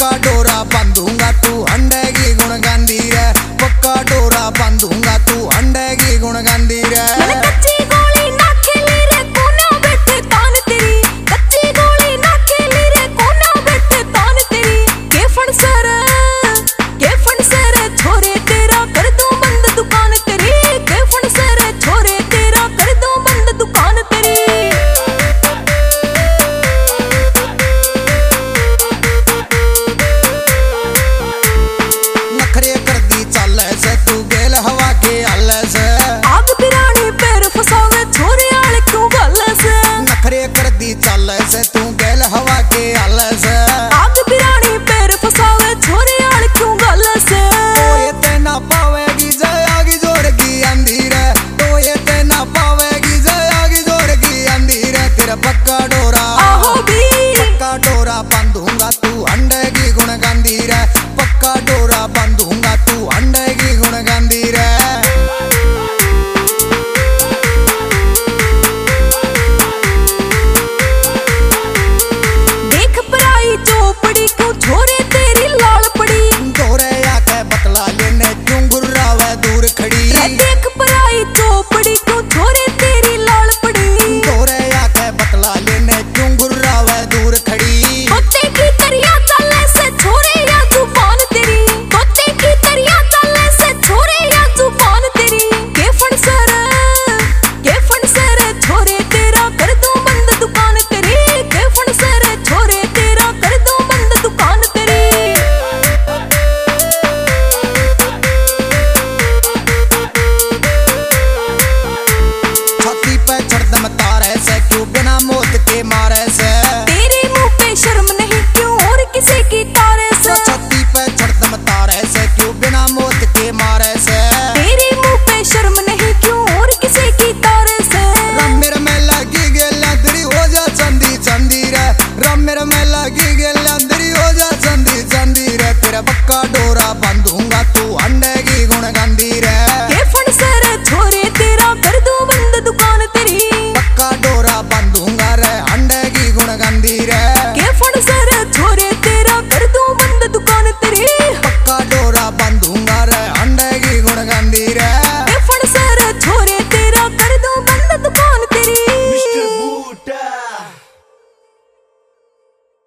का डोरा बंधू